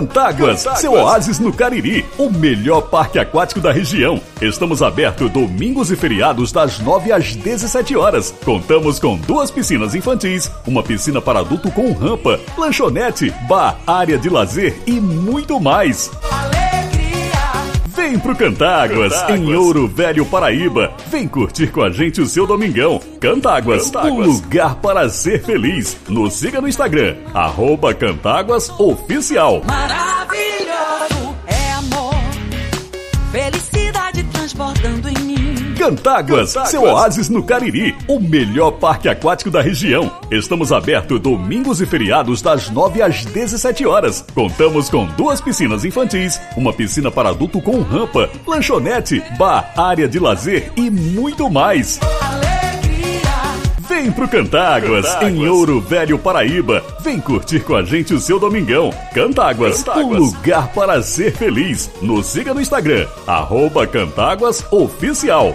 Cantáguas, seu oásis no Cariri, o melhor parque aquático da região. Estamos abertos domingos e feriados das 9 às 17 horas. Contamos com duas piscinas infantis, uma piscina para adulto com rampa, lanchonete, bar, área de lazer e muito mais. Vem pro Cantáguas, Cantáguas. em Ouro Velho, Paraíba. Vem curtir com a gente o seu domingão. Cantáguas, Cantáguas. um lugar para ser feliz. Nos siga no Instagram, arroba Cantáguas Oficial. Maravilhoso é amor, felicidade. Cantáguas, Cantáguas. seu oásis no Cariri, o melhor parque aquático da região. Estamos abertos domingos e feriados das 9 às 17 horas. Contamos com duas piscinas infantis, uma piscina para adulto com rampa, lanchonete, bar, área de lazer e muito mais. Vem pro Cantáguas, Cantáguas. em Ouro Velho, Paraíba. Vem curtir com a gente o seu domingão. Cantáguas, um Cantáguas. lugar para ser feliz. Nos siga no Instagram, arroba Cantáguas Oficial.